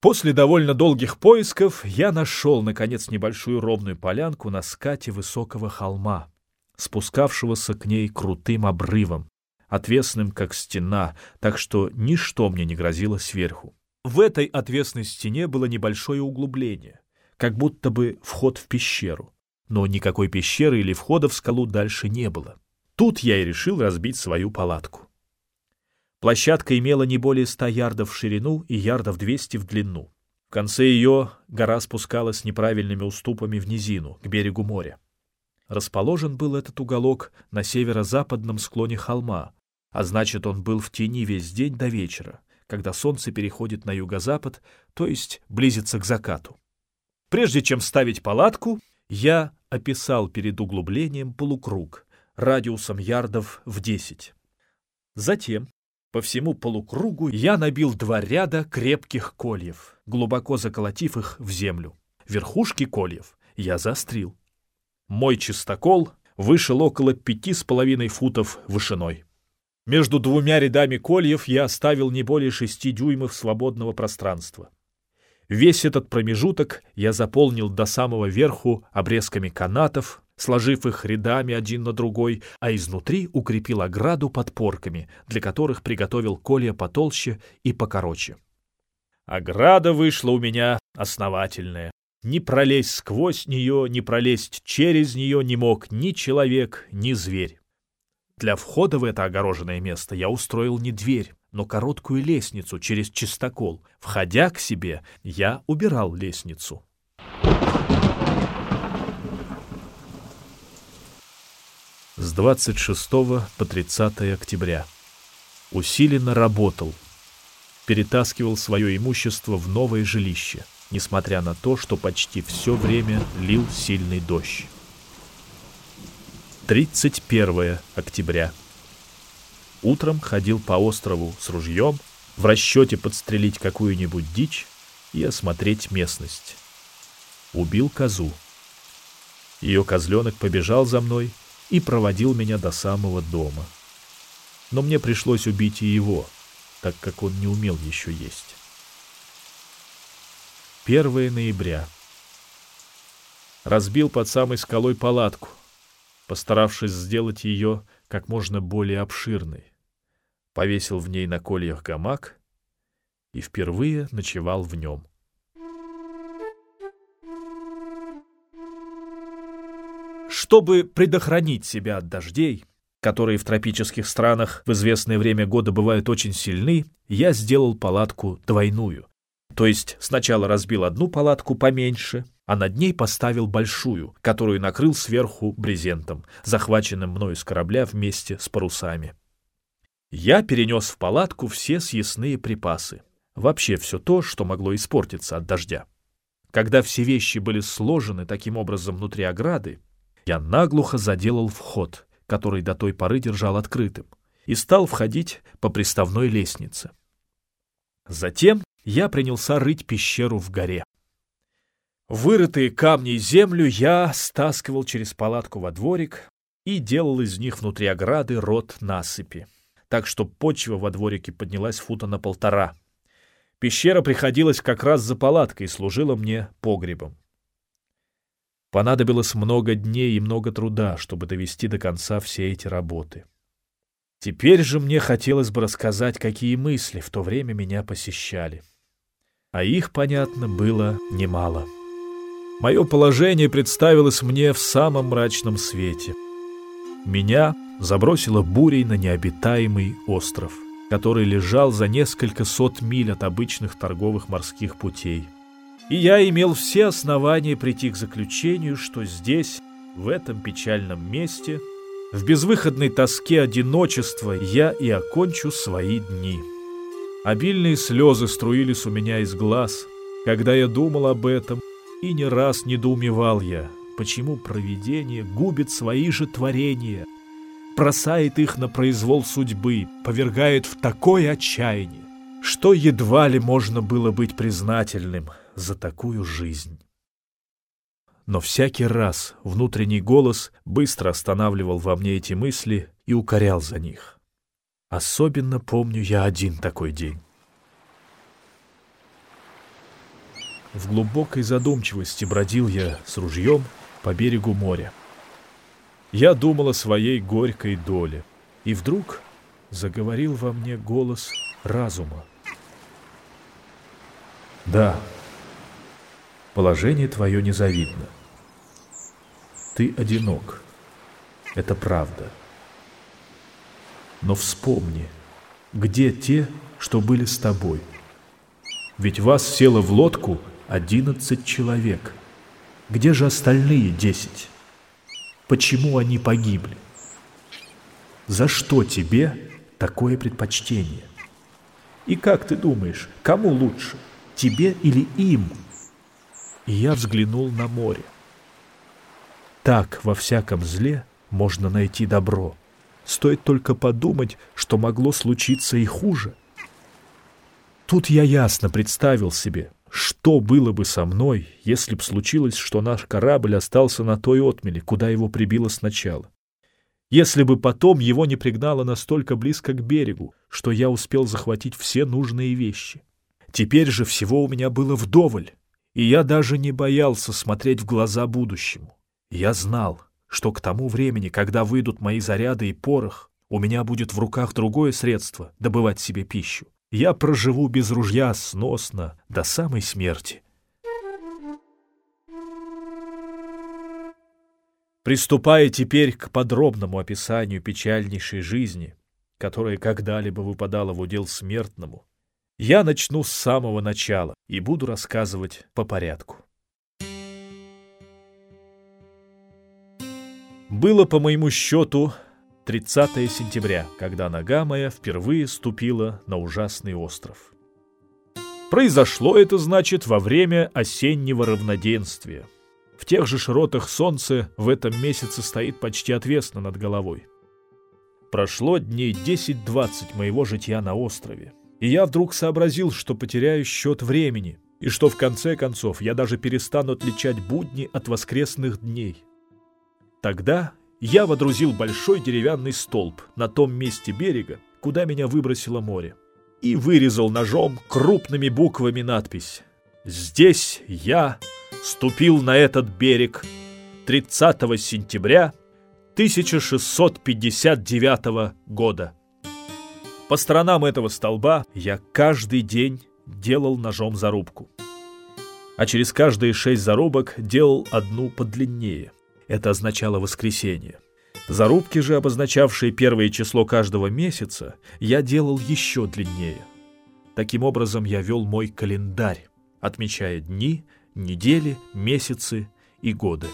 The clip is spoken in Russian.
После довольно долгих поисков я нашел, наконец, небольшую ровную полянку на скате высокого холма, спускавшегося к ней крутым обрывом, отвесным, как стена, так что ничто мне не грозило сверху. В этой отвесной стене было небольшое углубление, как будто бы вход в пещеру, но никакой пещеры или входа в скалу дальше не было. Тут я и решил разбить свою палатку. Площадка имела не более ста ярдов в ширину и ярдов двести в длину. В конце ее гора спускалась неправильными уступами в низину, к берегу моря. Расположен был этот уголок на северо-западном склоне холма, а значит, он был в тени весь день до вечера, когда солнце переходит на юго-запад, то есть близится к закату. Прежде чем ставить палатку, я описал перед углублением полукруг радиусом ярдов в десять. Затем по всему полукругу я набил два ряда крепких кольев, глубоко заколотив их в землю. Верхушки кольев я заострил. Мой чистокол вышел около пяти с половиной футов вышиной. Между двумя рядами кольев я оставил не более шести дюймов свободного пространства. Весь этот промежуток я заполнил до самого верху обрезками канатов, сложив их рядами один на другой, а изнутри укрепил ограду подпорками, для которых приготовил колья потолще и покороче. Ограда вышла у меня основательная. Не пролезть сквозь нее, не пролезть через нее не мог ни человек, ни зверь. Для входа в это огороженное место я устроил не дверь, но короткую лестницу через чистокол. Входя к себе, я убирал лестницу. С 26 по 30 октября. Усиленно работал. Перетаскивал свое имущество в новое жилище, несмотря на то, что почти все время лил сильный дождь. 31 октября. Утром ходил по острову с ружьем, в расчете подстрелить какую-нибудь дичь и осмотреть местность. Убил козу. Ее козленок побежал за мной и проводил меня до самого дома. Но мне пришлось убить и его, так как он не умел еще есть. 1 ноября. Разбил под самой скалой палатку, постаравшись сделать ее как можно более обширной. Повесил в ней на кольях гамак и впервые ночевал в нем. Чтобы предохранить себя от дождей, которые в тропических странах в известное время года бывают очень сильны, я сделал палатку двойную. То есть сначала разбил одну палатку поменьше, а над ней поставил большую, которую накрыл сверху брезентом, захваченным мною с корабля вместе с парусами. Я перенес в палатку все съестные припасы, вообще все то, что могло испортиться от дождя. Когда все вещи были сложены таким образом внутри ограды, я наглухо заделал вход, который до той поры держал открытым, и стал входить по приставной лестнице. Затем я принялся рыть пещеру в горе. Вырытые камни и землю я стаскивал через палатку во дворик и делал из них внутри ограды рот насыпи, так что почва во дворике поднялась фута на полтора. Пещера приходилась как раз за палаткой и служила мне погребом. Понадобилось много дней и много труда, чтобы довести до конца все эти работы. Теперь же мне хотелось бы рассказать, какие мысли в то время меня посещали. А их, понятно, было немало. Мое положение представилось мне в самом мрачном свете. Меня забросило бурей на необитаемый остров, который лежал за несколько сот миль от обычных торговых морских путей. И я имел все основания прийти к заключению, что здесь, в этом печальном месте, в безвыходной тоске одиночества я и окончу свои дни. Обильные слезы струились у меня из глаз, когда я думал об этом, и не раз недоумевал я, почему провидение губит свои же творения, бросает их на произвол судьбы, повергает в такое отчаяние, что едва ли можно было быть признательным — за такую жизнь. Но всякий раз внутренний голос быстро останавливал во мне эти мысли и укорял за них. Особенно помню я один такой день. В глубокой задумчивости бродил я с ружьем по берегу моря. Я думал о своей горькой доле, и вдруг заговорил во мне голос разума. Да, положение твое незавидно. Ты одинок, это правда. Но вспомни, где те, что были с тобой? Ведь вас село в лодку одиннадцать человек. Где же остальные десять? Почему они погибли? За что тебе такое предпочтение? И как ты думаешь, кому лучше, тебе или им? И я взглянул на море. Так во всяком зле можно найти добро. Стоит только подумать, что могло случиться и хуже. Тут я ясно представил себе, что было бы со мной, если б случилось, что наш корабль остался на той отмеле, куда его прибило сначала. Если бы потом его не пригнало настолько близко к берегу, что я успел захватить все нужные вещи. Теперь же всего у меня было вдоволь, и я даже не боялся смотреть в глаза будущему. Я знал, что к тому времени, когда выйдут мои заряды и порох, у меня будет в руках другое средство добывать себе пищу. Я проживу без ружья сносно до самой смерти. Приступая теперь к подробному описанию печальнейшей жизни, которая когда-либо выпадала в удел смертному, я начну с самого начала и буду рассказывать по порядку. Было, по моему счету, 30 сентября, когда нога моя впервые ступила на ужасный остров. Произошло это, значит, во время осеннего равноденствия. В тех же широтах солнце в этом месяце стоит почти отвесно над головой. Прошло дней 10-20 моего житья на острове, и я вдруг сообразил, что потеряю счет времени, и что в конце концов я даже перестану отличать будни от воскресных дней. Тогда я водрузил большой деревянный столб на том месте берега, куда меня выбросило море, и вырезал ножом крупными буквами надпись «Здесь я ступил на этот берег 30 сентября 1659 года». По сторонам этого столба я каждый день делал ножом зарубку. А через каждые шесть зарубок делал одну подлиннее – это означало воскресенье. Зарубки же, обозначавшие первое число каждого месяца, я делал еще длиннее. Таким образом, я вел мой календарь, отмечая дни, недели, месяцы и годы.